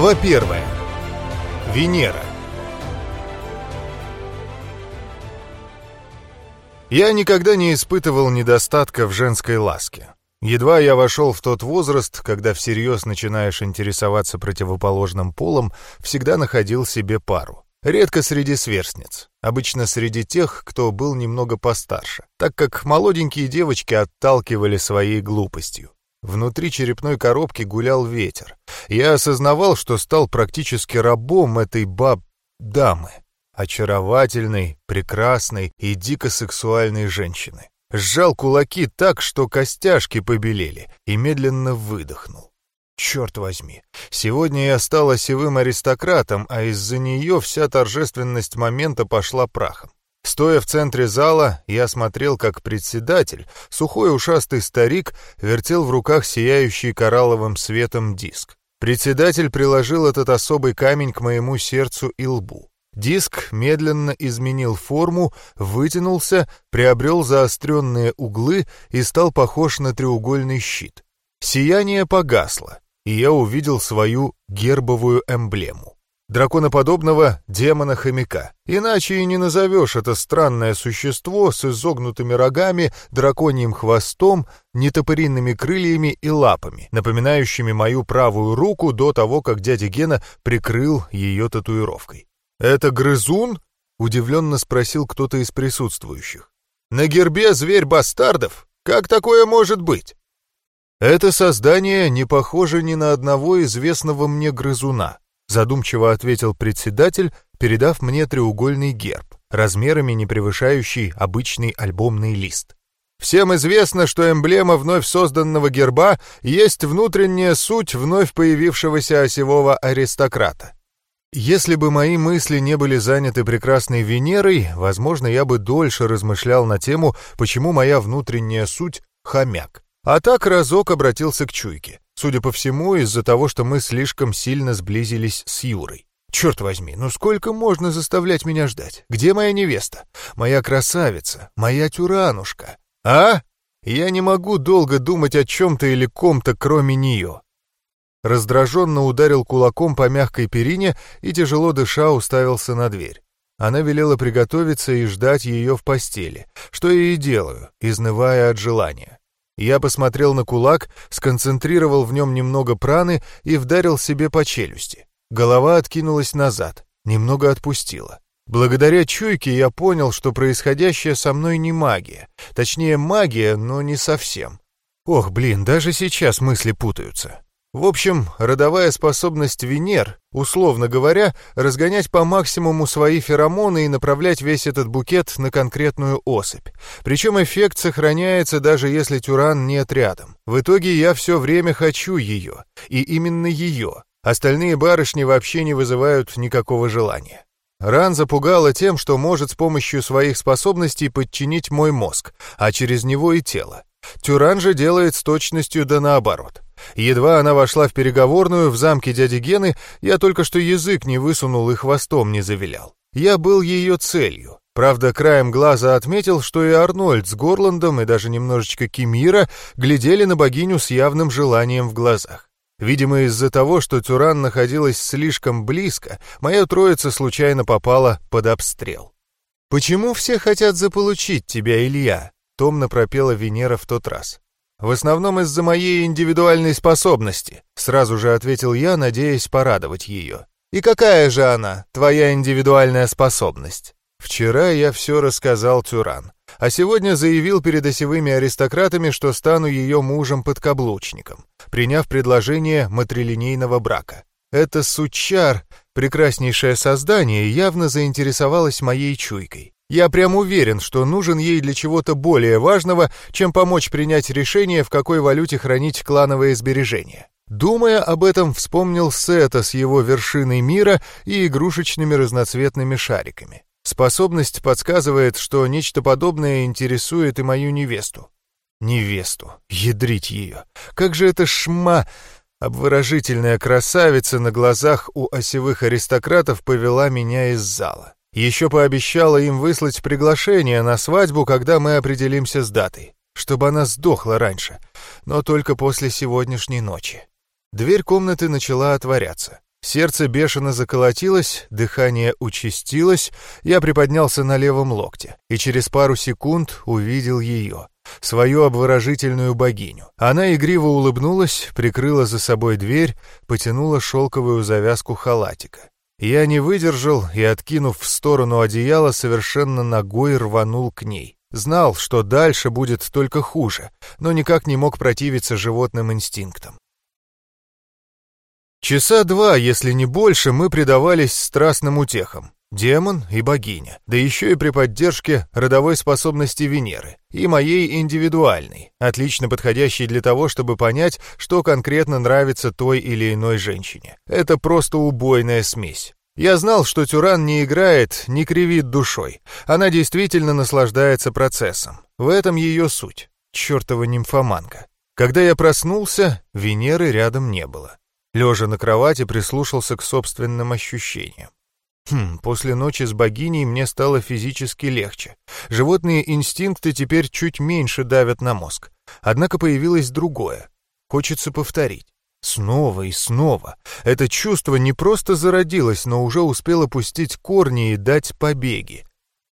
Глава первая. Венера. Я никогда не испытывал недостатка в женской ласке. Едва я вошел в тот возраст, когда всерьез начинаешь интересоваться противоположным полом, всегда находил себе пару. Редко среди сверстниц, обычно среди тех, кто был немного постарше, так как молоденькие девочки отталкивали своей глупостью. Внутри черепной коробки гулял ветер. Я осознавал, что стал практически рабом этой баб... дамы. Очаровательной, прекрасной и дико сексуальной женщины. Сжал кулаки так, что костяшки побелели, и медленно выдохнул. Черт возьми, сегодня я стал осевым аристократом, а из-за нее вся торжественность момента пошла прахом. Стоя в центре зала, я смотрел, как председатель, сухой ушастый старик, вертел в руках сияющий коралловым светом диск. Председатель приложил этот особый камень к моему сердцу и лбу. Диск медленно изменил форму, вытянулся, приобрел заостренные углы и стал похож на треугольный щит. Сияние погасло, и я увидел свою гербовую эмблему драконоподобного демона-хомяка. Иначе и не назовешь это странное существо с изогнутыми рогами, драконьим хвостом, нетопыринными крыльями и лапами, напоминающими мою правую руку до того, как дядя Гена прикрыл ее татуировкой. «Это грызун?» — удивленно спросил кто-то из присутствующих. «На гербе зверь бастардов? Как такое может быть?» Это создание не похоже ни на одного известного мне грызуна задумчиво ответил председатель, передав мне треугольный герб, размерами не превышающий обычный альбомный лист. Всем известно, что эмблема вновь созданного герба есть внутренняя суть вновь появившегося осевого аристократа. Если бы мои мысли не были заняты прекрасной Венерой, возможно, я бы дольше размышлял на тему, почему моя внутренняя суть — хомяк. А так разок обратился к чуйке. Судя по всему, из-за того, что мы слишком сильно сблизились с Юрой. Черт возьми, ну сколько можно заставлять меня ждать? Где моя невеста? Моя красавица? Моя тюранушка? А? Я не могу долго думать о чем-то или ком-то, кроме нее. Раздраженно ударил кулаком по мягкой перине и, тяжело дыша, уставился на дверь. Она велела приготовиться и ждать ее в постели, что я и делаю, изнывая от желания. Я посмотрел на кулак, сконцентрировал в нем немного праны и вдарил себе по челюсти. Голова откинулась назад, немного отпустила. Благодаря чуйке я понял, что происходящее со мной не магия. Точнее, магия, но не совсем. Ох, блин, даже сейчас мысли путаются. В общем, родовая способность Венер, условно говоря, разгонять по максимуму свои феромоны и направлять весь этот букет на конкретную особь. Причем эффект сохраняется, даже если Тюран нет рядом. В итоге я все время хочу ее, и именно ее. Остальные барышни вообще не вызывают никакого желания. Ран запугала тем, что может с помощью своих способностей подчинить мой мозг, а через него и тело. Тюран же делает с точностью да наоборот. Едва она вошла в переговорную в замке дяди Гены, я только что язык не высунул и хвостом не завилял. Я был ее целью. Правда, краем глаза отметил, что и Арнольд с Горландом, и даже немножечко Кимира глядели на богиню с явным желанием в глазах. Видимо, из-за того, что Тюран находилась слишком близко, моя троица случайно попала под обстрел. «Почему все хотят заполучить тебя, Илья?» — томно пропела Венера в тот раз. В основном из-за моей индивидуальной способности, сразу же ответил я, надеясь порадовать ее. И какая же она, твоя индивидуальная способность? Вчера я все рассказал Тюран, а сегодня заявил перед осевыми аристократами, что стану ее мужем-подкаблучником, приняв предложение матрилинейного брака. Это сучар, прекраснейшее создание, явно заинтересовалась моей чуйкой. Я прям уверен, что нужен ей для чего-то более важного, чем помочь принять решение, в какой валюте хранить клановые сбережения. Думая об этом, вспомнил Сета с его вершиной мира и игрушечными разноцветными шариками. Способность подсказывает, что нечто подобное интересует и мою невесту. Невесту. Ядрить ее. Как же это шма... Обворожительная красавица на глазах у осевых аристократов повела меня из зала. Еще пообещала им выслать приглашение на свадьбу, когда мы определимся с датой, чтобы она сдохла раньше, но только после сегодняшней ночи. Дверь комнаты начала отворяться. Сердце бешено заколотилось, дыхание участилось, я приподнялся на левом локте и через пару секунд увидел ее, свою обворожительную богиню. Она игриво улыбнулась, прикрыла за собой дверь, потянула шелковую завязку халатика. Я не выдержал и, откинув в сторону одеяла, совершенно ногой рванул к ней. Знал, что дальше будет только хуже, но никак не мог противиться животным инстинктам. Часа два, если не больше, мы предавались страстным утехам. Демон и богиня, да еще и при поддержке родовой способности Венеры, и моей индивидуальной, отлично подходящей для того, чтобы понять, что конкретно нравится той или иной женщине. Это просто убойная смесь. Я знал, что Тюран не играет, не кривит душой. Она действительно наслаждается процессом. В этом ее суть. Чертова нимфоманка. Когда я проснулся, Венеры рядом не было. Лежа на кровати, прислушался к собственным ощущениям. Хм, после ночи с богиней мне стало физически легче. Животные инстинкты теперь чуть меньше давят на мозг. Однако появилось другое. Хочется повторить. Снова и снова. Это чувство не просто зародилось, но уже успело пустить корни и дать побеги.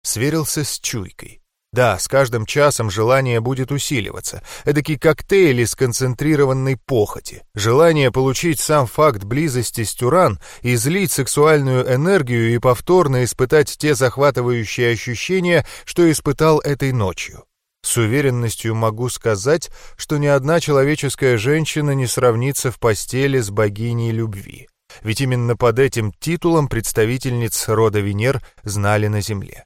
Сверился с чуйкой. Да, с каждым часом желание будет усиливаться. Эдакий коктейль из концентрированной похоти. Желание получить сам факт близости с Тюран, излить сексуальную энергию и повторно испытать те захватывающие ощущения, что испытал этой ночью. С уверенностью могу сказать, что ни одна человеческая женщина не сравнится в постели с богиней любви. Ведь именно под этим титулом представительниц рода Венер знали на Земле.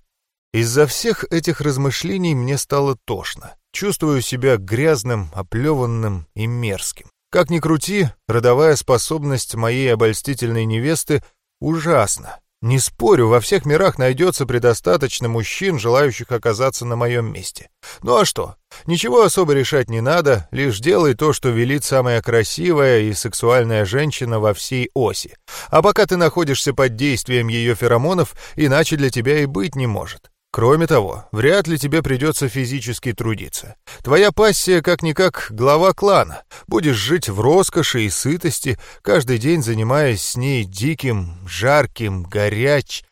Из-за всех этих размышлений мне стало тошно. Чувствую себя грязным, оплеванным и мерзким. Как ни крути, родовая способность моей обольстительной невесты ужасна. Не спорю, во всех мирах найдется предостаточно мужчин, желающих оказаться на моем месте. Ну а что? Ничего особо решать не надо, лишь делай то, что велит самая красивая и сексуальная женщина во всей оси. А пока ты находишься под действием ее феромонов, иначе для тебя и быть не может. Кроме того, вряд ли тебе придется физически трудиться. Твоя пассия, как-никак, глава клана. Будешь жить в роскоши и сытости, каждый день занимаясь с ней диким, жарким, горяч...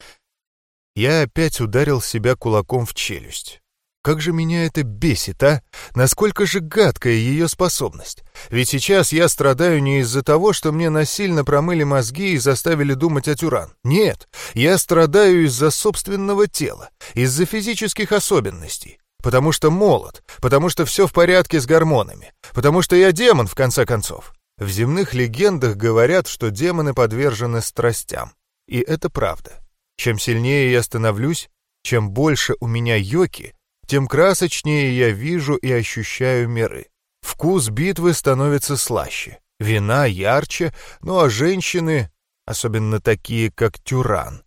Я опять ударил себя кулаком в челюсть. Как же меня это бесит, а? Насколько же гадкая ее способность? Ведь сейчас я страдаю не из-за того, что мне насильно промыли мозги и заставили думать о тюран. Нет, я страдаю из-за собственного тела, из-за физических особенностей. Потому что молод, потому что все в порядке с гормонами, потому что я демон, в конце концов. В земных легендах говорят, что демоны подвержены страстям. И это правда. Чем сильнее я становлюсь, чем больше у меня йоки, тем красочнее я вижу и ощущаю миры. Вкус битвы становится слаще, вина ярче, ну а женщины, особенно такие, как Тюран.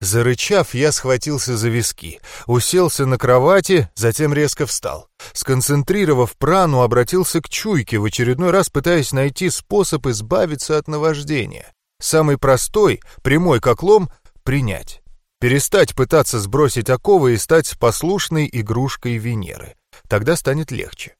Зарычав, я схватился за виски, уселся на кровати, затем резко встал. Сконцентрировав прану, обратился к чуйке, в очередной раз пытаясь найти способ избавиться от наваждения. Самый простой, прямой как лом — принять. Перестать пытаться сбросить оковы и стать послушной игрушкой Венеры. Тогда станет легче.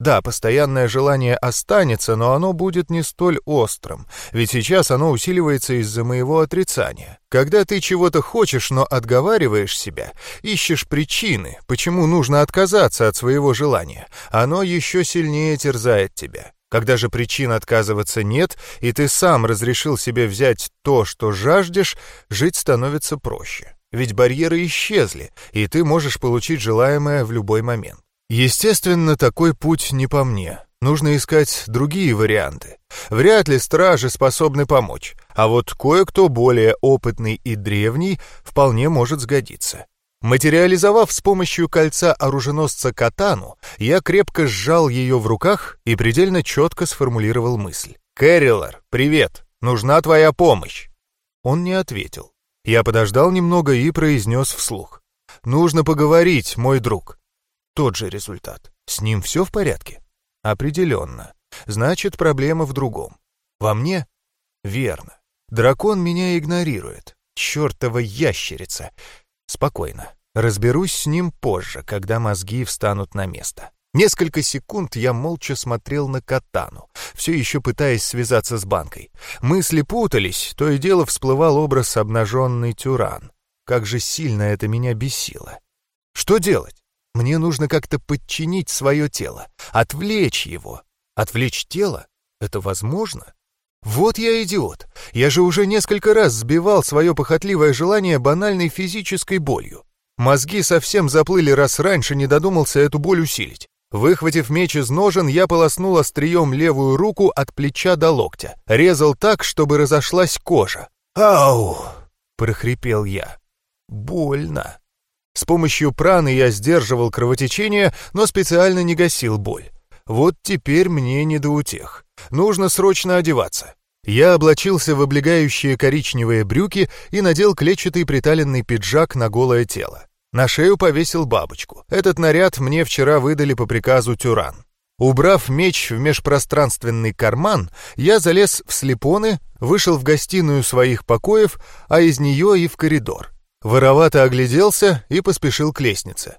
Да, постоянное желание останется, но оно будет не столь острым, ведь сейчас оно усиливается из-за моего отрицания. Когда ты чего-то хочешь, но отговариваешь себя, ищешь причины, почему нужно отказаться от своего желания, оно еще сильнее терзает тебя. Когда же причин отказываться нет, и ты сам разрешил себе взять то, что жаждешь, жить становится проще. Ведь барьеры исчезли, и ты можешь получить желаемое в любой момент. Естественно, такой путь не по мне. Нужно искать другие варианты. Вряд ли стражи способны помочь, а вот кое-кто более опытный и древний вполне может сгодиться. Материализовав с помощью кольца оруженосца катану, я крепко сжал ее в руках и предельно четко сформулировал мысль. «Кэррилар, привет! Нужна твоя помощь!» Он не ответил. Я подождал немного и произнес вслух. «Нужно поговорить, мой друг». Тот же результат. С ним все в порядке? Определенно. Значит, проблема в другом. Во мне? Верно. Дракон меня игнорирует. Чертова ящерица. Спокойно. Разберусь с ним позже, когда мозги встанут на место. Несколько секунд я молча смотрел на катану, все еще пытаясь связаться с банкой. Мысли путались, то и дело всплывал образ обнаженный тюран. Как же сильно это меня бесило. Что делать? Мне нужно как-то подчинить свое тело, отвлечь его. Отвлечь тело? Это возможно? Вот я идиот. Я же уже несколько раз сбивал свое похотливое желание банальной физической болью. Мозги совсем заплыли, раз раньше не додумался эту боль усилить. Выхватив меч из ножен, я полоснул острием левую руку от плеча до локтя. Резал так, чтобы разошлась кожа. «Ау!» — прохрипел я. «Больно». С помощью праны я сдерживал кровотечение, но специально не гасил боль. Вот теперь мне не до утех. Нужно срочно одеваться. Я облачился в облегающие коричневые брюки и надел клетчатый приталенный пиджак на голое тело. На шею повесил бабочку. Этот наряд мне вчера выдали по приказу Тюран. Убрав меч в межпространственный карман, я залез в слепоны, вышел в гостиную своих покоев, а из нее и в коридор. Воровато огляделся и поспешил к лестнице.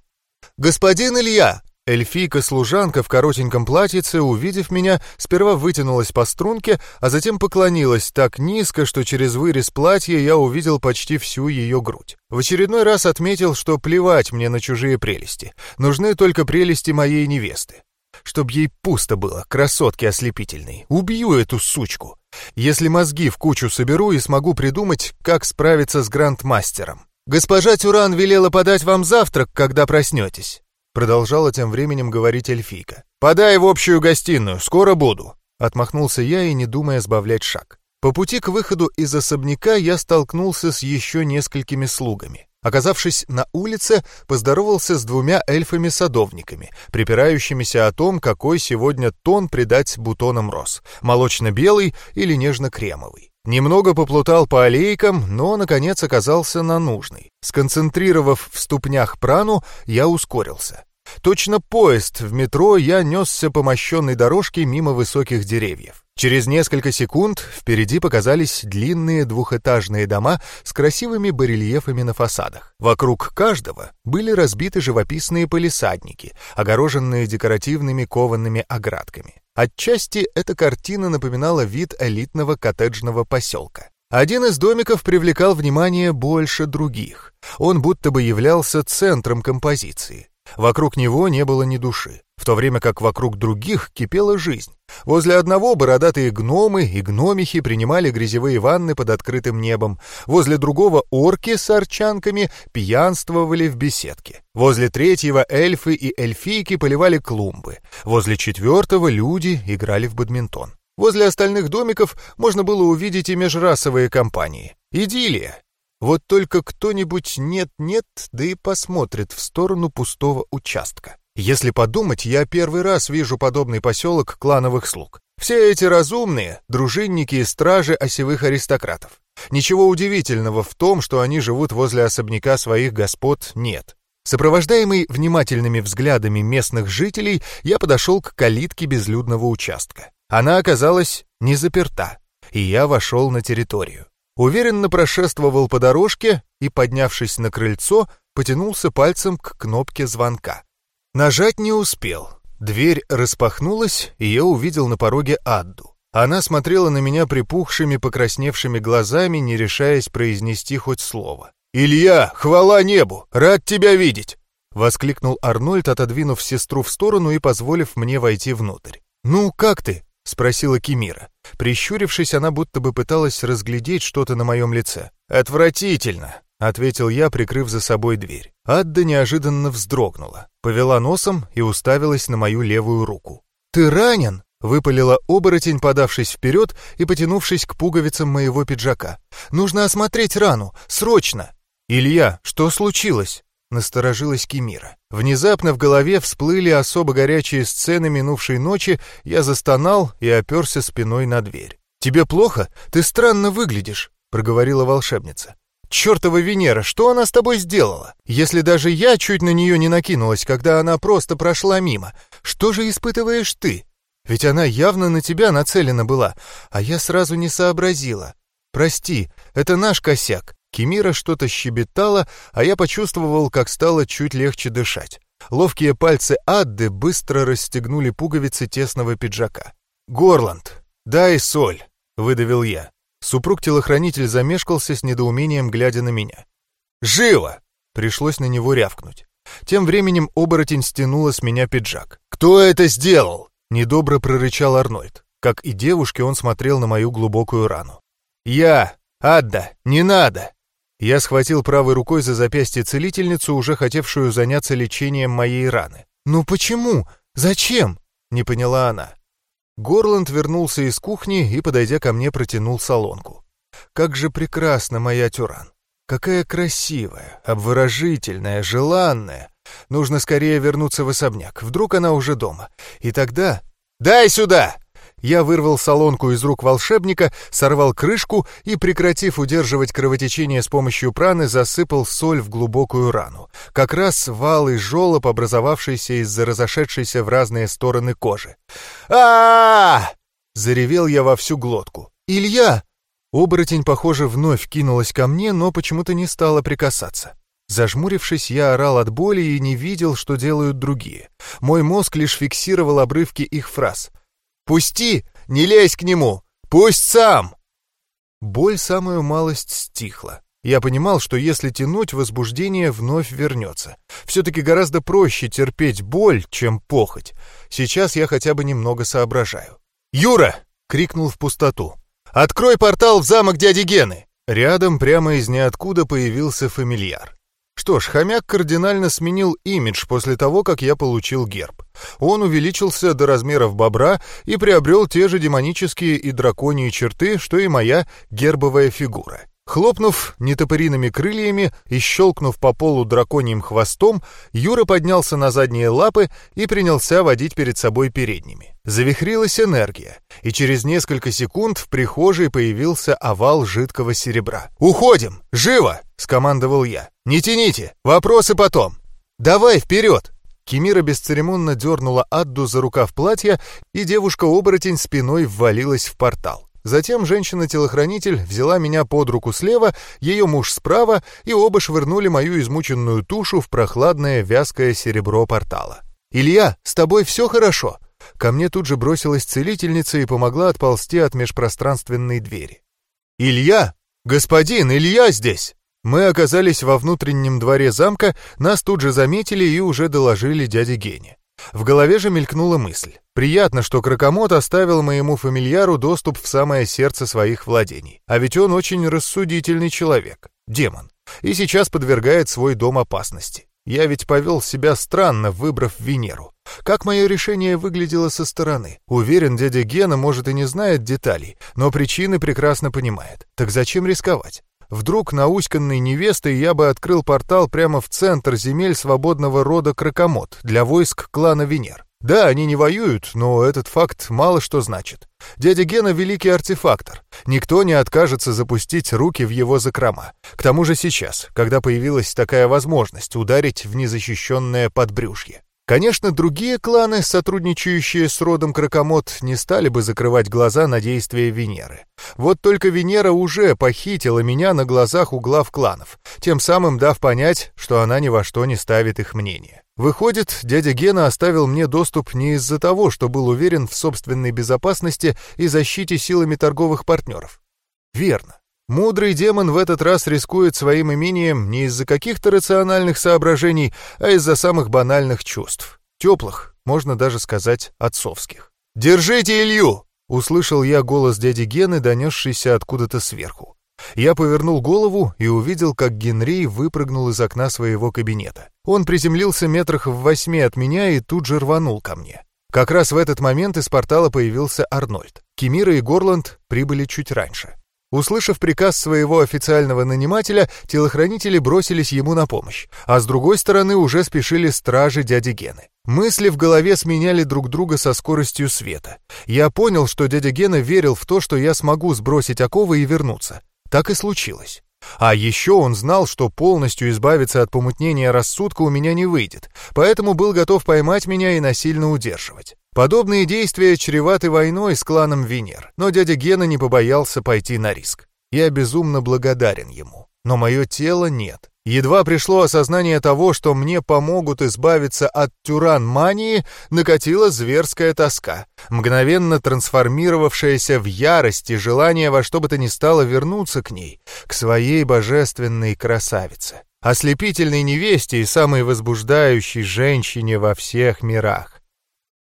«Господин Илья!» Эльфийка-служанка в коротеньком платьице, увидев меня, сперва вытянулась по струнке, а затем поклонилась так низко, что через вырез платья я увидел почти всю ее грудь. В очередной раз отметил, что плевать мне на чужие прелести. Нужны только прелести моей невесты. Чтоб ей пусто было, красотки ослепительной. Убью эту сучку. Если мозги в кучу соберу и смогу придумать, как справиться с грандмастером. «Госпожа Тюран велела подать вам завтрак, когда проснетесь», продолжала тем временем говорить эльфийка. «Подай в общую гостиную, скоро буду», отмахнулся я и не думая сбавлять шаг. По пути к выходу из особняка я столкнулся с еще несколькими слугами. Оказавшись на улице, поздоровался с двумя эльфами-садовниками, припирающимися о том, какой сегодня тон придать бутонам роз — молочно-белый или нежно-кремовый. Немного поплутал по аллейкам, но, наконец, оказался на нужной. Сконцентрировав в ступнях прану, я ускорился. Точно поезд в метро я несся по мощенной дорожке мимо высоких деревьев. Через несколько секунд впереди показались длинные двухэтажные дома с красивыми барельефами на фасадах. Вокруг каждого были разбиты живописные полисадники, огороженные декоративными коваными оградками. Отчасти эта картина напоминала вид элитного коттеджного поселка. Один из домиков привлекал внимание больше других. Он будто бы являлся центром композиции. Вокруг него не было ни души, в то время как вокруг других кипела жизнь. Возле одного бородатые гномы и гномихи принимали грязевые ванны под открытым небом, возле другого орки с арчанками пьянствовали в беседке, возле третьего эльфы и эльфийки поливали клумбы, возле четвертого люди играли в бадминтон. Возле остальных домиков можно было увидеть и межрасовые компании. Идиллия. Вот только кто-нибудь нет-нет, да и посмотрит в сторону пустого участка. Если подумать, я первый раз вижу подобный поселок клановых слуг. Все эти разумные — дружинники и стражи осевых аристократов. Ничего удивительного в том, что они живут возле особняка своих господ, нет. Сопровождаемый внимательными взглядами местных жителей, я подошел к калитке безлюдного участка. Она оказалась не заперта, и я вошел на территорию. Уверенно прошествовал по дорожке и, поднявшись на крыльцо, потянулся пальцем к кнопке звонка. Нажать не успел. Дверь распахнулась, и я увидел на пороге Адду. Она смотрела на меня припухшими, покрасневшими глазами, не решаясь произнести хоть слово. «Илья, хвала небу! Рад тебя видеть!» — воскликнул Арнольд, отодвинув сестру в сторону и позволив мне войти внутрь. «Ну, как ты?» — спросила Кимира. Прищурившись, она будто бы пыталась разглядеть что-то на моем лице. «Отвратительно!» — ответил я, прикрыв за собой дверь. Адда неожиданно вздрогнула, повела носом и уставилась на мою левую руку. «Ты ранен?» — выпалила оборотень, подавшись вперед и потянувшись к пуговицам моего пиджака. «Нужно осмотреть рану! Срочно!» «Илья, что случилось?» Насторожилась Кимира. Внезапно в голове всплыли особо горячие сцены минувшей ночи, я застонал и оперся спиной на дверь. «Тебе плохо? Ты странно выглядишь», — проговорила волшебница. «Чёртова Венера, что она с тобой сделала? Если даже я чуть на нее не накинулась, когда она просто прошла мимо, что же испытываешь ты? Ведь она явно на тебя нацелена была, а я сразу не сообразила. Прости, это наш косяк. Кемира что-то щебетала, а я почувствовал, как стало чуть легче дышать. Ловкие пальцы Адды быстро расстегнули пуговицы тесного пиджака. «Горланд, дай соль!» — выдавил я. Супруг-телохранитель замешкался с недоумением, глядя на меня. «Живо!» — пришлось на него рявкнуть. Тем временем оборотень стянула с меня пиджак. «Кто это сделал?» — недобро прорычал Арнольд. Как и девушке, он смотрел на мою глубокую рану. «Я! Адда! Не надо!» Я схватил правой рукой за запястье целительницу, уже хотевшую заняться лечением моей раны. «Ну почему? Зачем?» — не поняла она. Горланд вернулся из кухни и, подойдя ко мне, протянул солонку. «Как же прекрасна моя Тюран! Какая красивая, обворожительная, желанная! Нужно скорее вернуться в особняк, вдруг она уже дома. И тогда... «Дай сюда!» Я вырвал солонку из рук волшебника, сорвал крышку и, прекратив удерживать кровотечение с помощью праны, засыпал соль в глубокую рану. Как раз вал и жолоб, образовавшийся из-за разошедшейся в разные стороны кожи. а, Заревел я во всю глотку. «Илья!» Оборотень, похоже, вновь кинулась ко мне, но почему-то не стала прикасаться. Зажмурившись, я орал от боли и не видел, что делают другие. Мой мозг лишь фиксировал обрывки их фраз — Пусти! Не лезь к нему! Пусть сам!» Боль самую малость стихла. Я понимал, что если тянуть, возбуждение вновь вернется. Все-таки гораздо проще терпеть боль, чем похоть. Сейчас я хотя бы немного соображаю. «Юра!» — крикнул в пустоту. «Открой портал в замок дяди Гены!» Рядом прямо из ниоткуда появился фамильяр. Что ж, хомяк кардинально сменил имидж после того, как я получил герб. Он увеличился до размеров бобра и приобрел те же демонические и драконьи черты, что и моя гербовая фигура. Хлопнув нетопыриными крыльями и щелкнув по полу драконьим хвостом, Юра поднялся на задние лапы и принялся водить перед собой передними. Завихрилась энергия, и через несколько секунд в прихожей появился овал жидкого серебра. «Уходим! Живо!» — скомандовал я. «Не тяните! Вопросы потом!» «Давай, вперед!» Кемира бесцеремонно дернула Адду за рукав платья, и девушка-оборотень спиной ввалилась в портал. Затем женщина-телохранитель взяла меня под руку слева, ее муж справа, и оба швырнули мою измученную тушу в прохладное вязкое серебро портала. «Илья, с тобой все хорошо?» Ко мне тут же бросилась целительница и помогла отползти от межпространственной двери. «Илья! Господин, Илья здесь!» Мы оказались во внутреннем дворе замка, нас тут же заметили и уже доложили дяде Гене. В голове же мелькнула мысль. Приятно, что Кракомот оставил моему фамильяру доступ в самое сердце своих владений. А ведь он очень рассудительный человек, демон, и сейчас подвергает свой дом опасности. Я ведь повел себя странно, выбрав Венеру. Как мое решение выглядело со стороны? Уверен, дядя Гена, может, и не знает деталей, но причины прекрасно понимает. Так зачем рисковать? Вдруг науськанной невестой я бы открыл портал прямо в центр земель свободного рода Кракомот для войск клана Венер. Да, они не воюют, но этот факт мало что значит. Дядя Гена — великий артефактор. Никто не откажется запустить руки в его закрома. К тому же сейчас, когда появилась такая возможность ударить в незащищенное подбрюшье. Конечно, другие кланы, сотрудничающие с родом Кракомот, не стали бы закрывать глаза на действия Венеры. Вот только Венера уже похитила меня на глазах у глав кланов, тем самым дав понять, что она ни во что не ставит их мнение. Выходит, дядя Гена оставил мне доступ не из-за того, что был уверен в собственной безопасности и защите силами торговых партнеров. Верно. Мудрый демон в этот раз рискует своим имением не из-за каких-то рациональных соображений, а из-за самых банальных чувств. Теплых, можно даже сказать, отцовских. «Держите Илью!» — услышал я голос дяди Гены, донесшийся откуда-то сверху. Я повернул голову и увидел, как Генри выпрыгнул из окна своего кабинета. Он приземлился метрах в восьми от меня и тут же рванул ко мне. Как раз в этот момент из портала появился Арнольд. Кемира и Горланд прибыли чуть раньше. Услышав приказ своего официального нанимателя, телохранители бросились ему на помощь, а с другой стороны уже спешили стражи дяди Гены. Мысли в голове сменяли друг друга со скоростью света. Я понял, что дядя Гена верил в то, что я смогу сбросить оковы и вернуться. Так и случилось. А еще он знал, что полностью избавиться от помутнения рассудка у меня не выйдет, поэтому был готов поймать меня и насильно удерживать. Подобные действия чреваты войной с кланом Венер, но дядя Гена не побоялся пойти на риск. Я безумно благодарен ему. Но мое тело нет. Едва пришло осознание того, что мне помогут избавиться от тюран-мании, накатила зверская тоска, мгновенно трансформировавшаяся в ярость и желание во что бы то ни стало вернуться к ней, к своей божественной красавице, ослепительной невесте и самой возбуждающей женщине во всех мирах.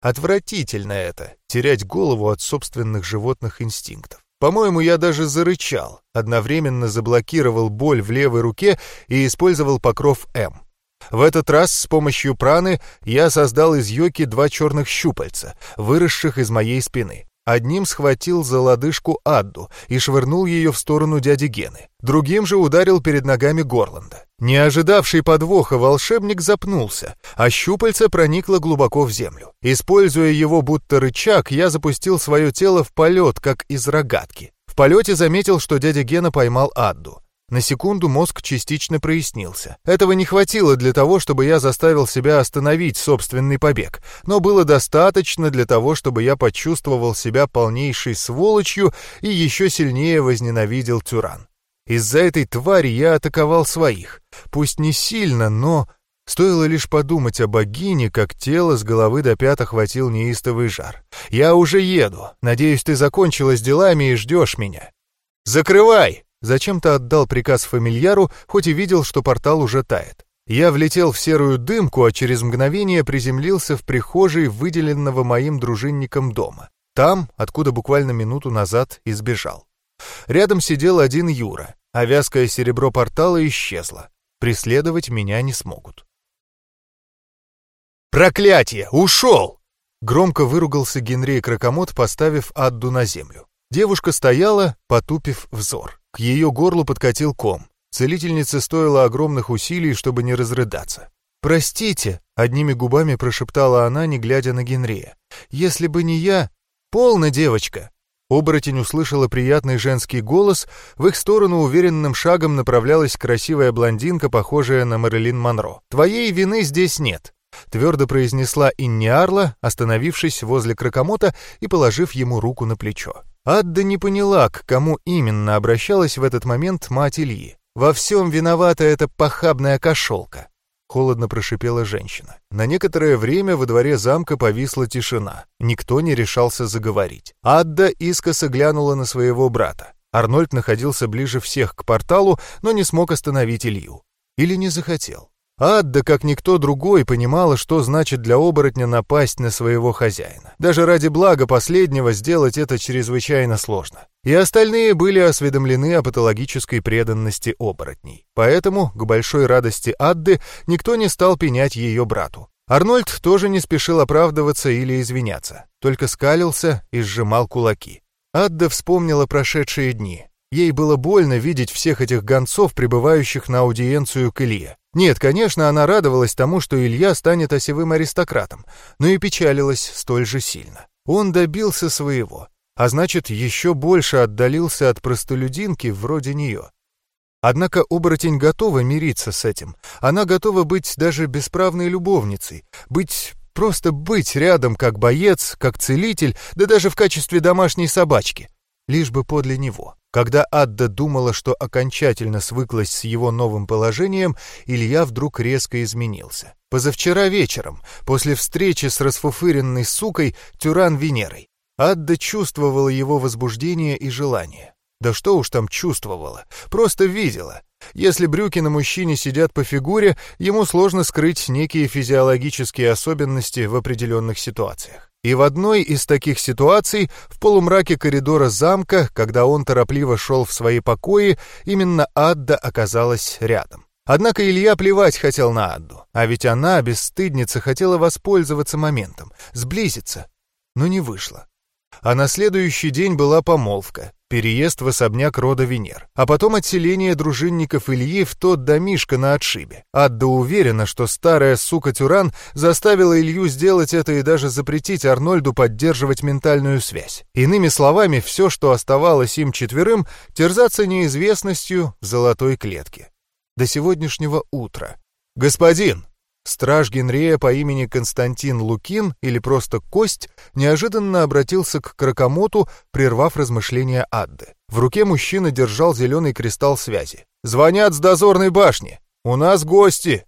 Отвратительно это — терять голову от собственных животных инстинктов. По-моему, я даже зарычал, одновременно заблокировал боль в левой руке и использовал покров М. В этот раз с помощью праны я создал из йоки два черных щупальца, выросших из моей спины. Одним схватил за лодыжку Адду и швырнул ее в сторону дяди Гены. Другим же ударил перед ногами Горланда. Не ожидавший подвоха волшебник запнулся, а щупальце проникло глубоко в землю. Используя его будто рычаг, я запустил свое тело в полет, как из рогатки. В полете заметил, что дядя Гена поймал Адду. На секунду мозг частично прояснился. Этого не хватило для того, чтобы я заставил себя остановить собственный побег, но было достаточно для того, чтобы я почувствовал себя полнейшей сволочью и еще сильнее возненавидел Тюран. Из-за этой твари я атаковал своих. Пусть не сильно, но... Стоило лишь подумать о богине, как тело с головы до пят охватил неистовый жар. «Я уже еду. Надеюсь, ты закончила с делами и ждешь меня». «Закрывай!» Зачем-то отдал приказ фамильяру, хоть и видел, что портал уже тает. Я влетел в серую дымку, а через мгновение приземлился в прихожей выделенного моим дружинником дома. Там, откуда буквально минуту назад избежал. Рядом сидел один Юра, а вязкое серебро портала исчезло. Преследовать меня не смогут. «Проклятие! Ушел!» Громко выругался Генрей Кракомот, поставив Адду на землю. Девушка стояла, потупив взор. К ее горлу подкатил ком. Целительнице стоило огромных усилий, чтобы не разрыдаться. «Простите», — одними губами прошептала она, не глядя на Генрия. «Если бы не я...» «Полно, девочка!» Оборотень услышала приятный женский голос, в их сторону уверенным шагом направлялась красивая блондинка, похожая на Мэрилин Монро. «Твоей вины здесь нет», — твердо произнесла Инни Арла, остановившись возле кракомота и положив ему руку на плечо. Адда не поняла, к кому именно обращалась в этот момент мать Ильи. «Во всем виновата эта похабная кошелка», — холодно прошипела женщина. На некоторое время во дворе замка повисла тишина. Никто не решался заговорить. Адда искоса глянула на своего брата. Арнольд находился ближе всех к порталу, но не смог остановить Илью. Или не захотел. Адда, как никто другой, понимала, что значит для оборотня напасть на своего хозяина. Даже ради блага последнего сделать это чрезвычайно сложно. И остальные были осведомлены о патологической преданности оборотней. Поэтому, к большой радости Адды, никто не стал пенять ее брату. Арнольд тоже не спешил оправдываться или извиняться, только скалился и сжимал кулаки. Адда вспомнила прошедшие дни. Ей было больно видеть всех этих гонцов, прибывающих на аудиенцию к Илье. Нет, конечно, она радовалась тому, что Илья станет осевым аристократом, но и печалилась столь же сильно. Он добился своего, а значит, еще больше отдалился от простолюдинки вроде нее. Однако оборотень готова мириться с этим. Она готова быть даже бесправной любовницей, быть просто быть рядом как боец, как целитель, да даже в качестве домашней собачки, лишь бы подле него. Когда Адда думала, что окончательно свыклась с его новым положением, Илья вдруг резко изменился. Позавчера вечером, после встречи с расфуфыренной сукой Тюран Венерой, Адда чувствовала его возбуждение и желание. Да что уж там чувствовала, просто видела. Если брюки на мужчине сидят по фигуре, ему сложно скрыть некие физиологические особенности в определенных ситуациях. И в одной из таких ситуаций, в полумраке коридора замка, когда он торопливо шел в свои покои, именно Адда оказалась рядом. Однако Илья плевать хотел на Адду, а ведь она, бесстыдница, хотела воспользоваться моментом, сблизиться, но не вышло. А на следующий день была помолвка, переезд в особняк рода Венер, а потом отселение дружинников Ильи в тот домишко на отшибе. Адда уверена, что старая сука Тюран заставила Илью сделать это и даже запретить Арнольду поддерживать ментальную связь. Иными словами, все, что оставалось им четверым, терзаться неизвестностью в золотой клетке. До сегодняшнего утра. «Господин!» Страж Генрия по имени Константин Лукин, или просто Кость, неожиданно обратился к Кракомоту, прервав размышления Адды. В руке мужчина держал зеленый кристалл связи. «Звонят с дозорной башни!» «У нас гости!»